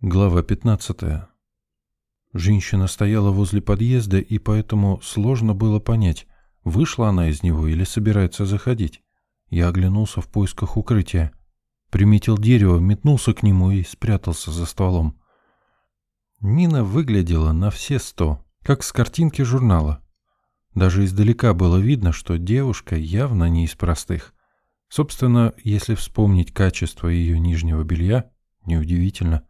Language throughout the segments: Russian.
Глава 15. Женщина стояла возле подъезда, и поэтому сложно было понять, вышла она из него или собирается заходить. Я оглянулся в поисках укрытия. Приметил дерево, метнулся к нему и спрятался за стволом. Нина выглядела на все сто, как с картинки журнала. Даже издалека было видно, что девушка явно не из простых. Собственно, если вспомнить качество ее нижнего белья, неудивительно.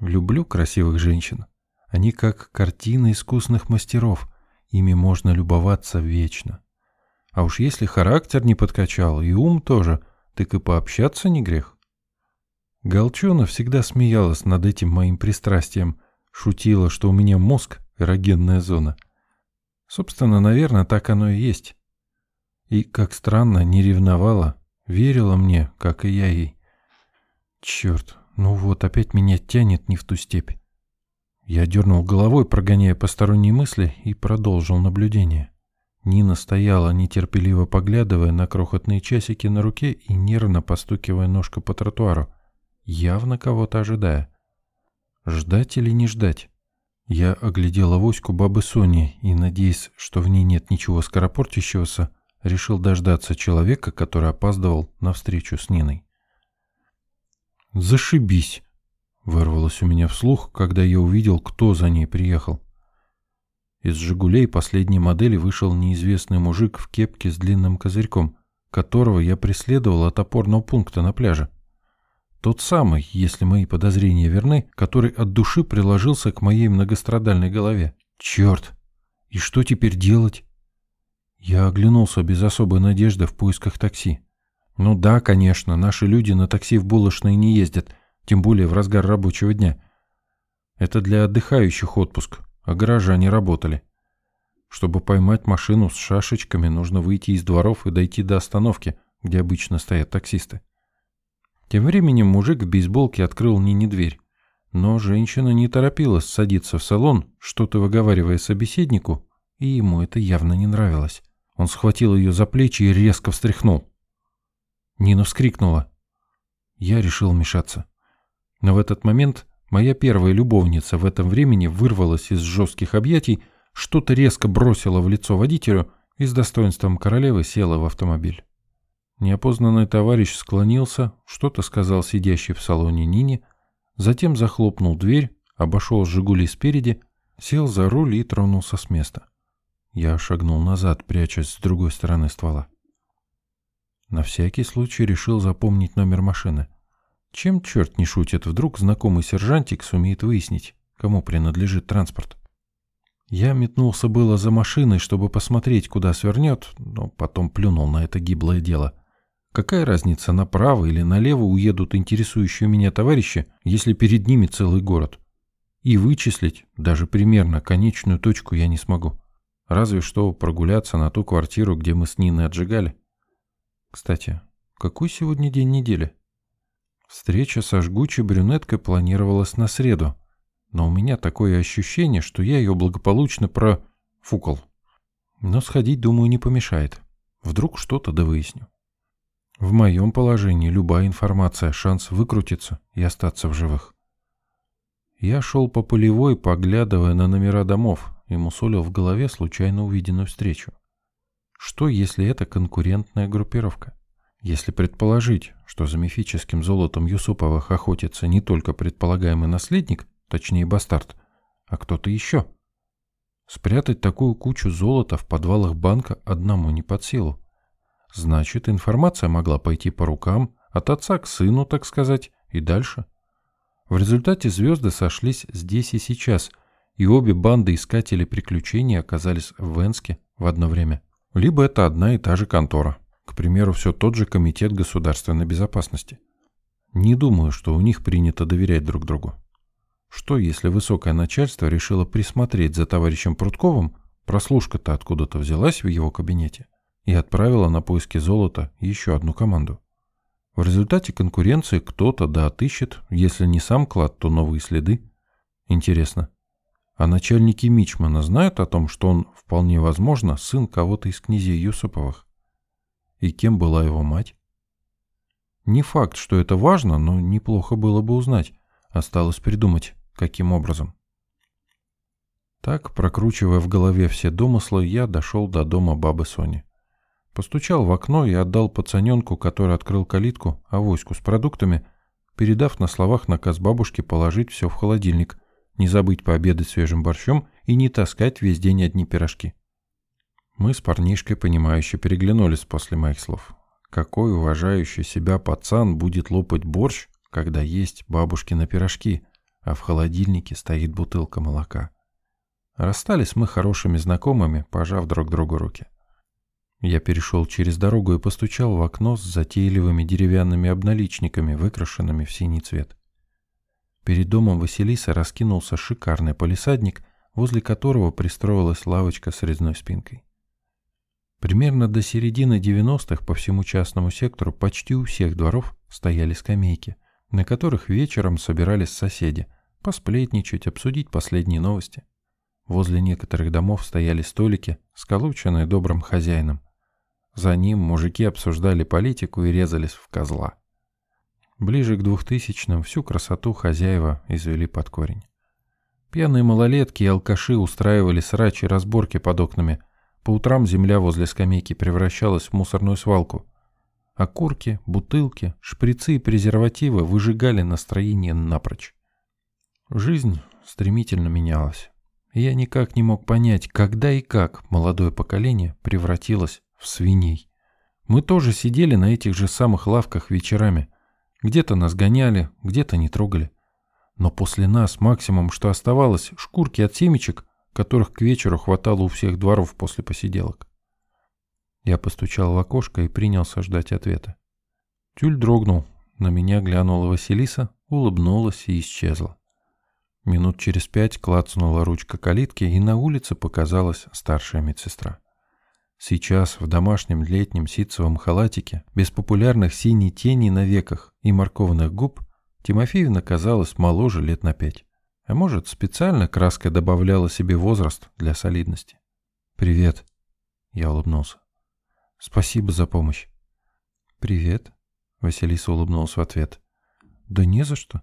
Люблю красивых женщин. Они как картины искусных мастеров. Ими можно любоваться вечно. А уж если характер не подкачал, и ум тоже, так и пообщаться не грех. Голчона всегда смеялась над этим моим пристрастием, шутила, что у меня мозг — эрогенная зона. Собственно, наверное, так оно и есть. И, как странно, не ревновала, верила мне, как и я ей. Черт, ну вот, опять меня тянет не в ту степь. Я дернул головой, прогоняя посторонние мысли, и продолжил наблюдение. Нина стояла, нетерпеливо поглядывая на крохотные часики на руке и нервно постукивая ножкой по тротуару, явно кого-то ожидая. Ждать или не ждать? Я оглядел авоську бабы Сони и, надеясь, что в ней нет ничего скоропортящегося, решил дождаться человека, который опаздывал на встречу с Ниной. «Зашибись!» — вырвалось у меня вслух, когда я увидел, кто за ней приехал. Из «Жигулей» последней модели вышел неизвестный мужик в кепке с длинным козырьком, которого я преследовал от опорного пункта на пляже. Тот самый, если мои подозрения верны, который от души приложился к моей многострадальной голове. Черт! И что теперь делать? Я оглянулся без особой надежды в поисках такси. Ну да, конечно, наши люди на такси в булочные не ездят, тем более в разгар рабочего дня. Это для отдыхающих отпуск, а горожане работали. Чтобы поймать машину с шашечками, нужно выйти из дворов и дойти до остановки, где обычно стоят таксисты. Тем временем мужик в бейсболке открыл Нине дверь. Но женщина не торопилась садиться в салон, что-то выговаривая собеседнику, и ему это явно не нравилось. Он схватил ее за плечи и резко встряхнул. Нина вскрикнула. Я решил вмешаться. Но в этот момент моя первая любовница в этом времени вырвалась из жестких объятий, что-то резко бросила в лицо водителю и с достоинством королевы села в автомобиль. Неопознанный товарищ склонился, что-то сказал сидящий в салоне Нине, затем захлопнул дверь, обошел «Жигули» спереди, сел за руль и тронулся с места. Я шагнул назад, прячась с другой стороны ствола. На всякий случай решил запомнить номер машины. Чем черт не шутит, вдруг знакомый сержантик сумеет выяснить, кому принадлежит транспорт. Я метнулся было за машиной, чтобы посмотреть, куда свернет, но потом плюнул на это гиблое дело. Какая разница, направо или налево уедут интересующие меня товарищи, если перед ними целый город? И вычислить, даже примерно, конечную точку я не смогу. Разве что прогуляться на ту квартиру, где мы с Ниной отжигали. Кстати, какой сегодня день недели? Встреча со жгучей брюнеткой планировалась на среду, но у меня такое ощущение, что я ее благополучно профукал. Но сходить, думаю, не помешает. Вдруг что-то да. В моем положении любая информация — шанс выкрутиться и остаться в живых. Я шел по полевой, поглядывая на номера домов, и мусолил в голове случайно увиденную встречу. Что, если это конкурентная группировка? Если предположить, что за мифическим золотом Юсуповых охотится не только предполагаемый наследник, точнее бастард, а кто-то еще. Спрятать такую кучу золота в подвалах банка одному не под силу. Значит, информация могла пойти по рукам, от отца к сыну, так сказать, и дальше. В результате звезды сошлись здесь и сейчас, и обе банды искателей приключений оказались в Венске в одно время. Либо это одна и та же контора. К примеру, все тот же Комитет государственной безопасности. Не думаю, что у них принято доверять друг другу. Что, если высокое начальство решило присмотреть за товарищем Прудковым, прослушка-то откуда-то взялась в его кабинете, и отправила на поиски золота еще одну команду? В результате конкуренции кто-то да отыщет, если не сам клад, то новые следы. Интересно, а начальники Мичмана знают о том, что он, вполне возможно, сын кого-то из князей Юсуповых? И кем была его мать? Не факт, что это важно, но неплохо было бы узнать. Осталось придумать, каким образом. Так, прокручивая в голове все домыслы, я дошел до дома бабы Сони. Постучал в окно и отдал пацаненку, который открыл калитку, авоську с продуктами, передав на словах наказ бабушке положить все в холодильник, не забыть пообедать свежим борщом и не таскать весь день одни пирожки. Мы с парнишкой, понимающе переглянулись после моих слов. Какой уважающий себя пацан будет лопать борщ, когда есть бабушкины пирожки, а в холодильнике стоит бутылка молока? Расстались мы хорошими знакомыми, пожав друг другу руки. Я перешел через дорогу и постучал в окно с затейливыми деревянными обналичниками, выкрашенными в синий цвет. Перед домом Василиса раскинулся шикарный полисадник, возле которого пристроилась лавочка с резной спинкой. Примерно до середины 90-х по всему частному сектору почти у всех дворов стояли скамейки, на которых вечером собирались соседи, посплетничать, обсудить последние новости. Возле некоторых домов стояли столики, сколоченные добрым хозяином, за ним мужики обсуждали политику и резались в козла. Ближе к двухтысячным всю красоту хозяева извели под корень. Пьяные малолетки и алкаши устраивали срачи и разборки под окнами. По утрам земля возле скамейки превращалась в мусорную свалку. Окурки, бутылки, шприцы и презервативы выжигали настроение напрочь. Жизнь стремительно менялась. И я никак не мог понять, когда и как молодое поколение превратилось в свиней. Мы тоже сидели на этих же самых лавках вечерами. Где-то нас гоняли, где-то не трогали. Но после нас максимум, что оставалось, шкурки от семечек, которых к вечеру хватало у всех дворов после посиделок. Я постучал в окошко и принялся ждать ответа. Тюль дрогнул, на меня глянула Василиса, улыбнулась и исчезла. Минут через пять клацнула ручка калитки, и на улице показалась старшая медсестра. Сейчас в домашнем летнем ситцевом халатике, без популярных синей теней на веках и морковных губ, Тимофеевна казалась моложе лет на пять. А может, специально краска добавляла себе возраст для солидности. «Привет», — я улыбнулся. «Спасибо за помощь». «Привет», — Василиса улыбнулась в ответ. «Да не за что».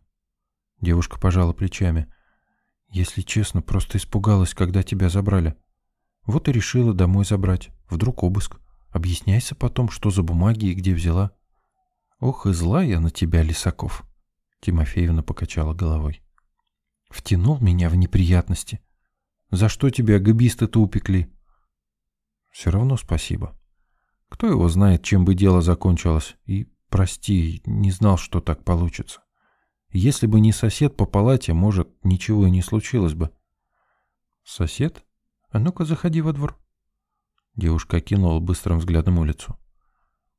Девушка пожала плечами. «Если честно, просто испугалась, когда тебя забрали. Вот и решила домой забрать. Вдруг обыск. Объясняйся потом, что за бумаги и где взяла. Ох, и зла я на тебя, Лисаков. Тимофеевна покачала головой. Втянул меня в неприятности. За что тебя габисты-то упекли? Все равно спасибо. Кто его знает, чем бы дело закончилось. И, прости, не знал, что так получится. Если бы не сосед по палате, может, ничего и не случилось бы. Сосед? А ну-ка, заходи во двор. Девушка кинула быстрым взглядом улицу.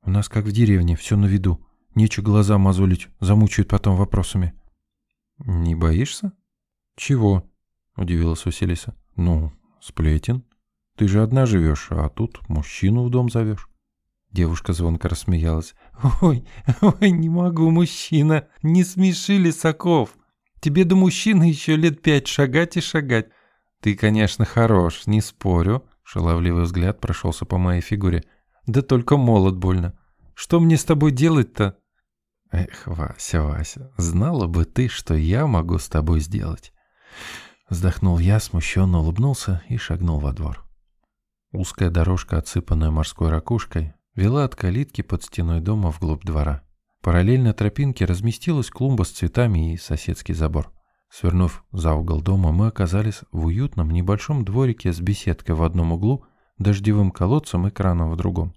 «У нас как в деревне, все на виду. Нечего глаза мозолить, замучают потом вопросами». «Не боишься?» «Чего?» — удивилась Василиса. «Ну, сплетен. Ты же одна живешь, а тут мужчину в дом зовешь». Девушка звонко рассмеялась. «Ой, ой, не могу, мужчина, не смеши, Лисаков. Тебе до мужчины еще лет пять шагать и шагать. Ты, конечно, хорош, не спорю, Шаловливый взгляд прошелся по моей фигуре. «Да только молод больно. Что мне с тобой делать-то?» «Эх, Вася, Вася, знала бы ты, что я могу с тобой сделать!» Вздохнул я, смущенно улыбнулся и шагнул во двор. Узкая дорожка, отсыпанная морской ракушкой, вела от калитки под стеной дома вглубь двора. Параллельно тропинке разместилась клумба с цветами и соседский забор. Свернув за угол дома, мы оказались в уютном небольшом дворике с беседкой в одном углу, дождевым колодцем и краном в другом.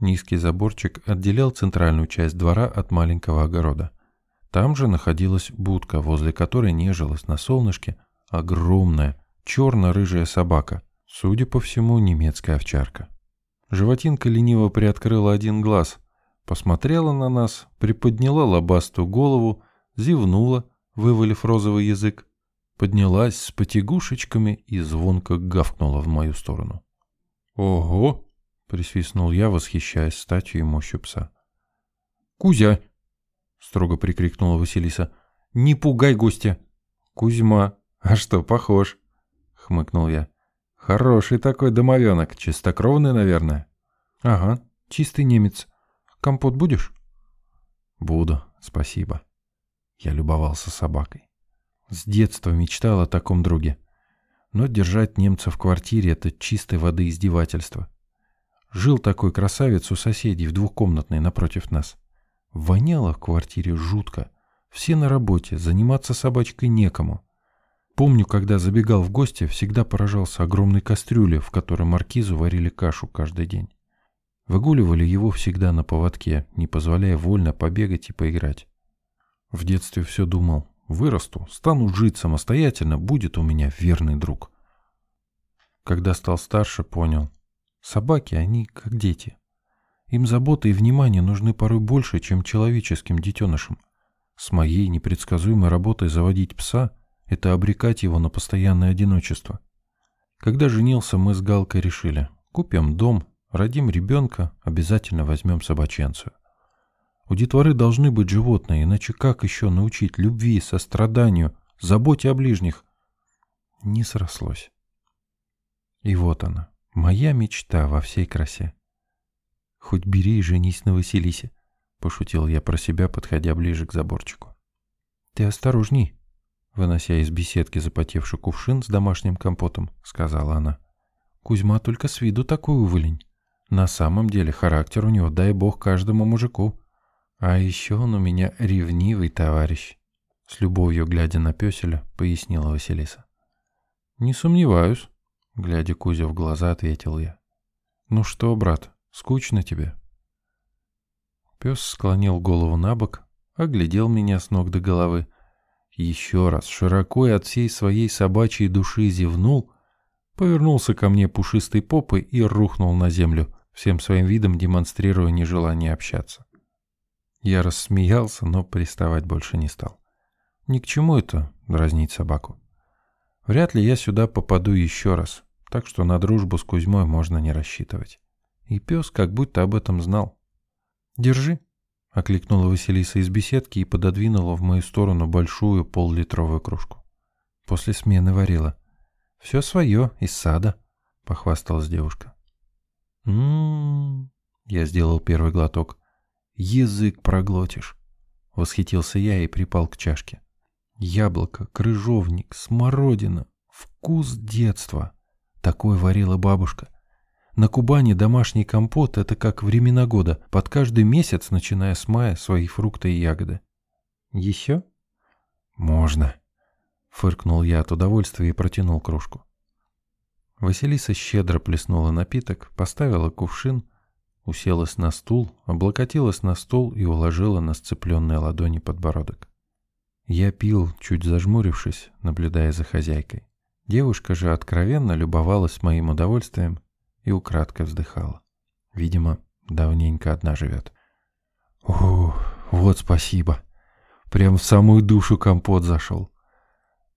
Низкий заборчик отделял центральную часть двора от маленького огорода. Там же находилась будка, возле которой нежилась на солнышке огромная черно-рыжая собака, судя по всему, немецкая овчарка. Животинка лениво приоткрыла один глаз, посмотрела на нас, приподняла лобастую голову, зевнула, вывалив розовый язык, поднялась с потягушечками и звонко гавкнула в мою сторону. «Ого!» — присвистнул я, восхищаясь статью и мощью пса. «Кузя!» — строго прикрикнула Василиса. «Не пугай гостя!» «Кузьма! А что, похож?» — хмыкнул я. «Хороший такой домовенок, чистокровный, наверное». «Ага, чистый немец. Компот будешь?» «Буду, спасибо». Я любовался собакой. С детства мечтал о таком друге. Но держать немца в квартире — это чистой воды издевательство. Жил такой красавец у соседей в двухкомнатной напротив нас. Воняло в квартире жутко. Все на работе, заниматься собачкой некому. Помню, когда забегал в гости, всегда поражался огромной кастрюле, в которой маркизу варили кашу каждый день. Выгуливали его всегда на поводке, не позволяя вольно побегать и поиграть. В детстве все думал, вырасту, стану жить самостоятельно, будет у меня верный друг. Когда стал старше, понял, собаки, они как дети. Им забота и внимание нужны порой больше, чем человеческим детенышам. С моей непредсказуемой работой заводить пса – это обрекать его на постоянное одиночество. Когда женился, мы с Галкой решили, купим дом, родим ребенка, обязательно возьмем собаченцию. У детворы должны быть животные, иначе как еще научить любви, состраданию, заботе о ближних? Не срослось. И вот она, моя мечта во всей красе. Хоть бери и женись на Василисе, пошутил я про себя, подходя ближе к заборчику. Ты осторожней, вынося из беседки запотевший кувшин с домашним компотом, сказала она. Кузьма только с виду такую вылень. На самом деле характер у него, дай бог, каждому мужику. А еще он у меня ревнивый товарищ. С любовью, глядя на песеля, пояснила Василиса. Не сомневаюсь, глядя Кузя в глаза, ответил я. Ну что, брат, скучно тебе? Пес склонил голову на бок, оглядел меня с ног до головы, еще раз широко и от всей своей собачьей души зевнул, повернулся ко мне пушистой попой и рухнул на землю, всем своим видом демонстрируя нежелание общаться. Я рассмеялся, но приставать больше не стал. Ни к чему это дразнить собаку. Вряд ли я сюда попаду еще раз, так что на дружбу с Кузьмой можно не рассчитывать. И пес как будто об этом знал. «Держи», — окликнула Василиса из беседки и пододвинула в мою сторону большую поллитровую кружку. После смены варила. «Все свое, из сада», — похвасталась девушка. Ммм, я сделал первый глоток. Язык проглотишь. Восхитился я и припал к чашке. Яблоко, крыжовник, смородина. Вкус детства. Такой варила бабушка. На Кубани домашний компот – это как времена года. Под каждый месяц, начиная с мая, свои фрукты и ягоды. Еще? Можно. Фыркнул я от удовольствия и протянул кружку. Василиса щедро плеснула напиток, поставила кувшин, уселась на стул, облокотилась на стол и уложила на сцепленные ладони подбородок. Я пил, чуть зажмурившись, наблюдая за хозяйкой. Девушка же откровенно любовалась моим удовольствием и украдкой вздыхала. Видимо, давненько одна живет. О, вот спасибо. Прям в самую душу компот зашел.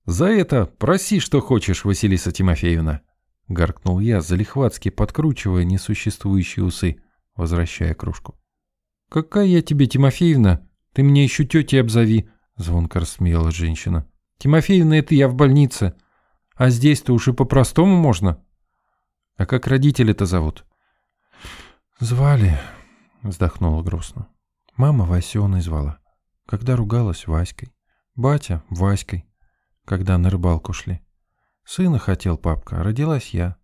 За это проси, что хочешь, Василиса Тимофеевна, — гаркнул я, залихватски подкручивая несуществующие усы, возвращая кружку. «Какая я тебе, Тимофеевна? Ты мне еще тети обзови!» — звонко рассмеялась женщина. «Тимофеевна, это я в больнице. А здесь-то уж и по-простому можно. А как родители-то зовут?» «Звали», — вздохнула грустно. «Мама Васеной звала. Когда ругалась Васькой. Батя — Васькой. Когда на рыбалку шли. Сына хотел папка, а родилась я.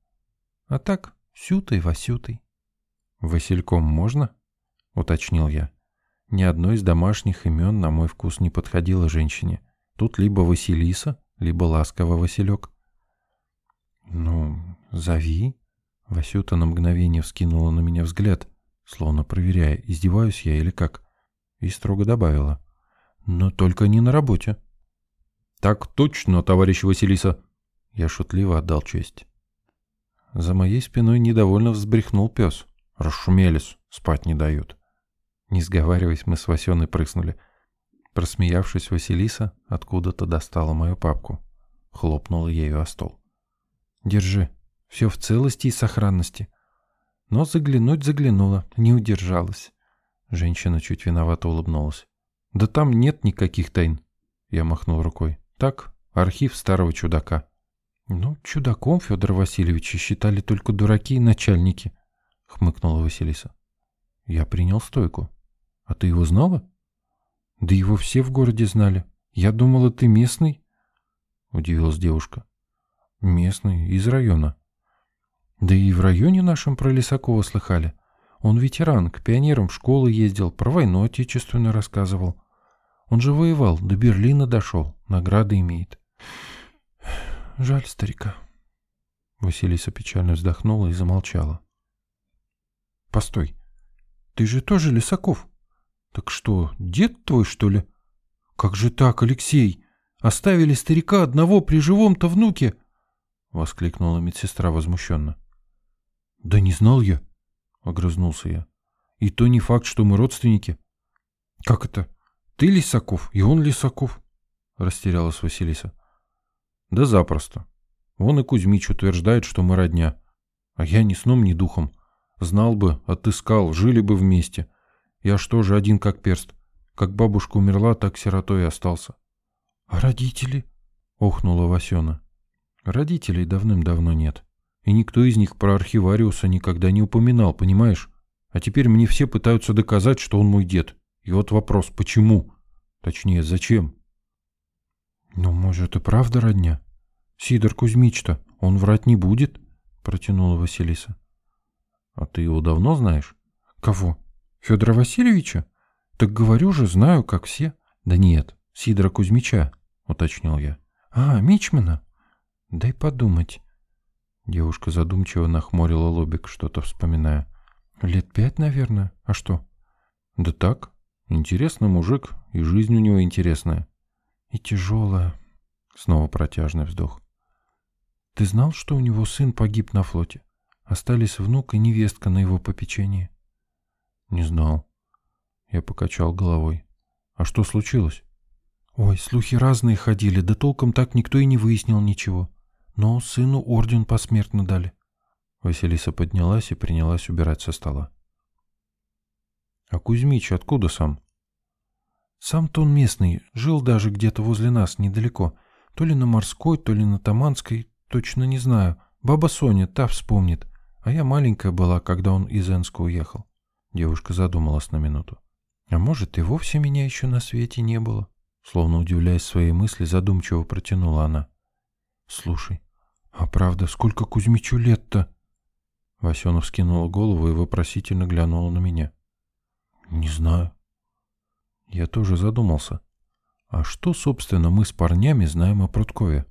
А так, сютой Васютой. «Васильком можно?» — уточнил я. Ни одно из домашних имен на мой вкус не подходило женщине. Тут либо Василиса, либо ласково Василек. «Ну, зови». Васюта на мгновение вскинула на меня взгляд, словно проверяя, издеваюсь я или как, и строго добавила. «Но только не на работе». «Так точно, товарищ Василиса», я шутливо отдал честь. За моей спиной недовольно взбрехнул пес. Расшумелись, спать не дают. Не сговариваясь, мы с Васеной прыснули. Просмеявшись, Василиса откуда-то достала мою папку. Хлопнула ею о стол. «Держи, все в целости и сохранности». Но заглянуть заглянула, не удержалась. Женщина чуть виновато улыбнулась. «Да там нет никаких тайн», — я махнул рукой. «Так, архив старого чудака». «Ну, чудаком Федора Васильевича считали только дураки и начальники», — хмыкнула Василиса. Я принял стойку. «А ты его знала?» Да его все в городе знали. Я думала, ты местный?» Удивилась девушка. «Местный, из района». «Да и в районе нашем про Лисакова слыхали. Он ветеран, к пионерам в школу ездил, про войну отечественную рассказывал. Он же воевал, до Берлина дошел, награды имеет». «Жаль старика». Василиса печально вздохнула и замолчала. «Постой, ты же тоже Лисаков?» «Так что, дед твой, что ли?» «Как же так, Алексей? Оставили старика одного при живом-то внуке!» — воскликнула медсестра возмущенно. «Да не знал я», — огрызнулся я. «И то не факт, что мы родственники». «Как это? Ты Лисаков, и он Лисаков?» — растерялась Василиса. «Да запросто. Он и Кузьмич утверждает, что мы родня. А я ни сном, ни духом. Знал бы, отыскал, жили бы вместе. Я что же один как перст? Как бабушка умерла, так сиротой и остался. — А родители? — охнула Васена. — Родителей давным-давно нет. И никто из них про архивариуса никогда не упоминал, понимаешь? А теперь мне все пытаются доказать, что он мой дед. И вот вопрос, почему? Точнее, зачем? — Ну, может, и правда родня? Сидор Кузьмич-то, он врать не будет, — протянула Василиса. — А ты его давно знаешь? — Кого? Федора Васильевича? Так говорю же, знаю, как все. Да нет, Сидора Кузьмича, уточнил я. А, Мичмана? Дай подумать. Девушка задумчиво нахмурила лобик, что-то вспоминая. Лет пять, наверное. А что? Да так. Интересный мужик, и жизнь у него интересная. И тяжелая. Снова протяжный вздох. Ты знал, что у него сын погиб на флоте? Остались внук и невестка на его попечении. Не знал. Я покачал головой. А что случилось? Ой, слухи разные ходили, да толком так никто и не выяснил ничего. Но сыну орден посмертно дали. Василиса поднялась и принялась убирать со стола. А Кузьмич откуда сам? Сам-то он местный, жил даже где-то возле нас, недалеко. То ли на Морской, то ли на Таманской, точно не знаю. Баба Соня, та вспомнит. А я маленькая была, когда он из Энска уехал. Девушка задумалась на минуту. А может, и вовсе меня еще на свете не было? Словно удивляясь своей мысли, задумчиво протянула она. Слушай, а правда, сколько Кузьмичу лет-то? Васенов скинула голову и вопросительно глянула на меня. Не знаю. Я тоже задумался. А что, собственно, мы с парнями знаем о Прудкове?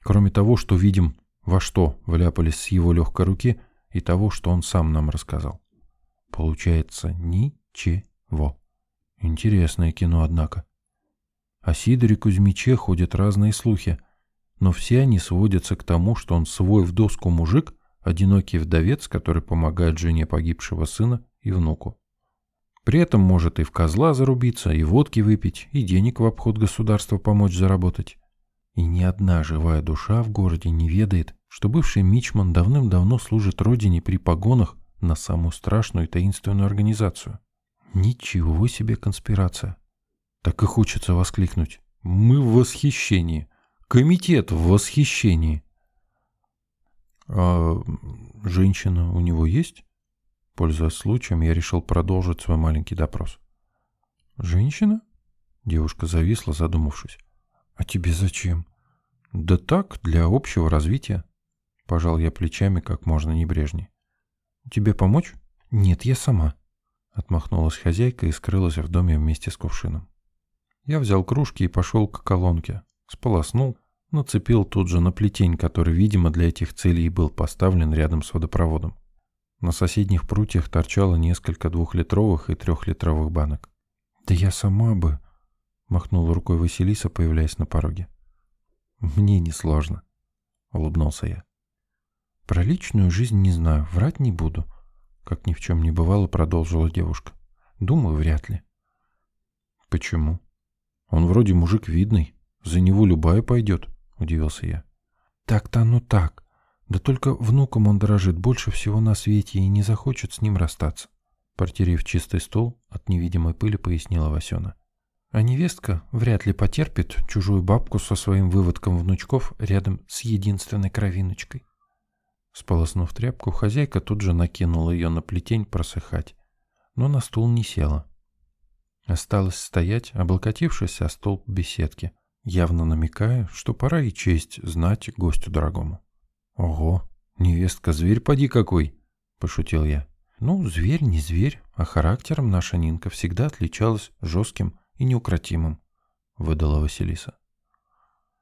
Кроме того, что видим, во что вляпались с его легкой руки, и того, что он сам нам рассказал. Получается ничего. Интересное кино, однако. О Сидоре Кузьмиче ходят разные слухи, но все они сводятся к тому, что он свой в доску мужик, одинокий вдовец, который помогает жене погибшего сына и внуку. При этом может и в козла зарубиться, и водки выпить, и денег в обход государства помочь заработать. И ни одна живая душа в городе не ведает, что бывший мичман давным-давно служит родине при погонах на самую страшную и таинственную организацию. Ничего себе конспирация. Так и хочется воскликнуть. Мы в восхищении. Комитет в восхищении. А женщина у него есть? Пользуясь случаем, я решил продолжить свой маленький допрос. Женщина? Девушка зависла, задумавшись. А тебе зачем? Да так, для общего развития. Пожал я плечами как можно небрежнее. «Тебе помочь?» «Нет, я сама», — отмахнулась хозяйка и скрылась в доме вместе с кувшином. Я взял кружки и пошел к колонке, сполоснул, нацепил тут же на плетень, который, видимо, для этих целей был поставлен рядом с водопроводом. На соседних прутьях торчало несколько двухлитровых и трехлитровых банок. «Да я сама бы...» — махнула рукой Василиса, появляясь на пороге. «Мне несложно», — улыбнулся я. Про личную жизнь не знаю, врать не буду. Как ни в чем не бывало, продолжила девушка. Думаю, вряд ли. Почему? Он вроде мужик видный. За него любая пойдет, удивился я. Так-то оно так. Да только внуком он дорожит больше всего на свете и не захочет с ним расстаться. Портерев чистый стол, от невидимой пыли пояснила Васена. А невестка вряд ли потерпит чужую бабку со своим выводком внучков рядом с единственной кровиночкой. Сполоснув тряпку, хозяйка тут же накинула ее на плетень просыхать, но на стул не села. Осталось стоять, облокотившись о столб беседки, явно намекая, что пора и честь знать гостю дорогому. «Ого, невестка, зверь поди какой!» — пошутил я. «Ну, зверь не зверь, а характером наша Нинка всегда отличалась жестким и неукротимым», — выдала Василиса.